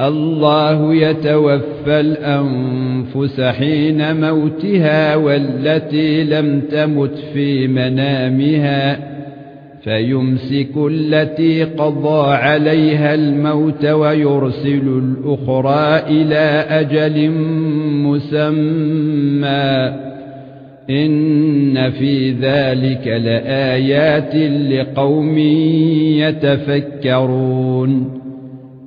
الله يتوفى الأنفس حين موتها والتي لم تمت في منامها فيمسك التي قضى عليها الموت ويرسل الأخرى إلى أجل مسمى. إن في ذلك لآيات لقوم يتفكرون.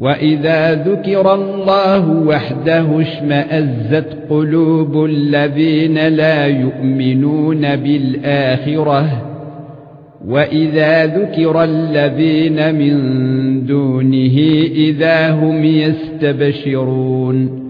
واذا ذكر الله وحده اشمئزت قلوب الذين لا يؤمنون بالاخره واذا ذكر الذين من دونه اذا هم يستبشرون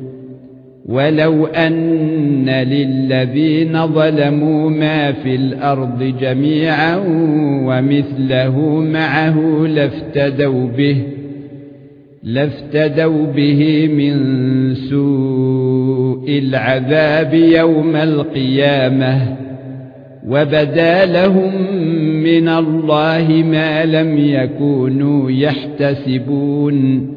ولو ان للذين ظلموا ما في الأرض جميعا ومثله معه لافتدوا به لافتدوا به من سوء العذاب يوم القيامه وبدا لهم من الله ما لم يكونوا يحتسبون